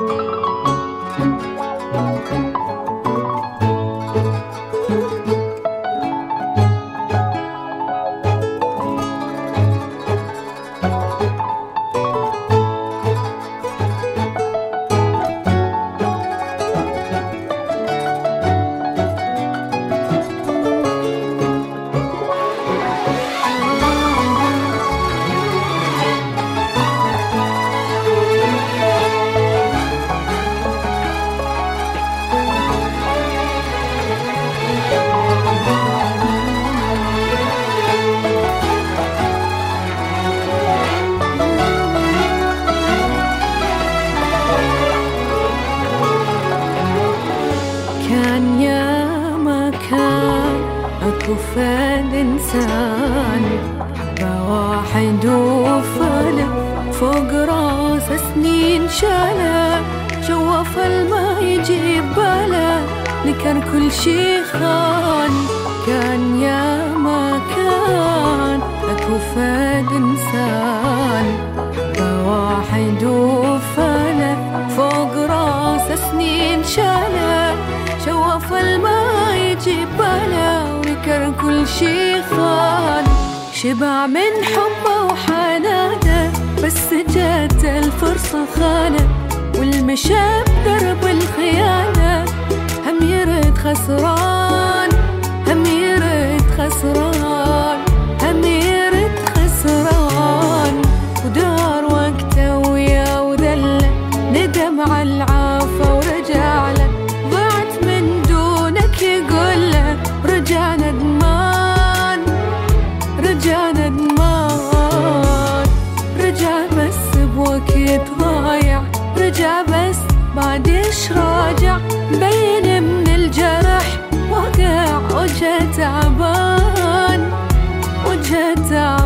كان اكو فال انسان حبة واحد وفاله فوق راسه سنين شاله جوف ما يجيب باله نكر كل شي خان كان يا ما كان أكو فال انسان حبة واحد وفاله خان شبع من حبه وحنانه بس جات الفرصة خانه والمشى بدرب الخيانة ضايع رجع بس بعد إيش راجع؟ بين من الجرح وقع وجه تعبان وجه تعبان.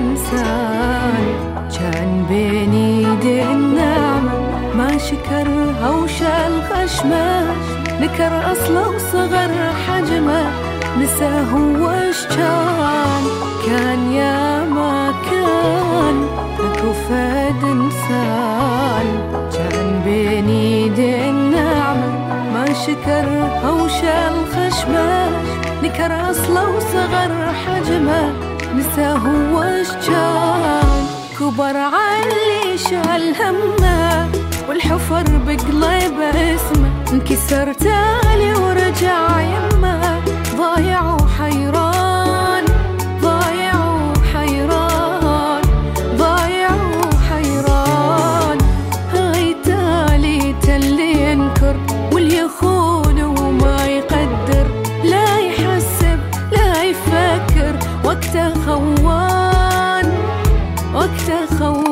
انسان. كان بين ايدي النعمة ما شكرها وشال خشمه نكر اصله وصغر حجمة نسى هو إيش كان كان يا ما كان اكو فد إنسان. كان بين ايدي النعمة ما شكرها وشال خشمه نكر اصله وصغر حجمة. نسى هو إيش كان. كبر علي شال همه والحفر بقليبه اسمه. انكسر تالي ورجع يمه. ضايع وقته خوان وقته خوان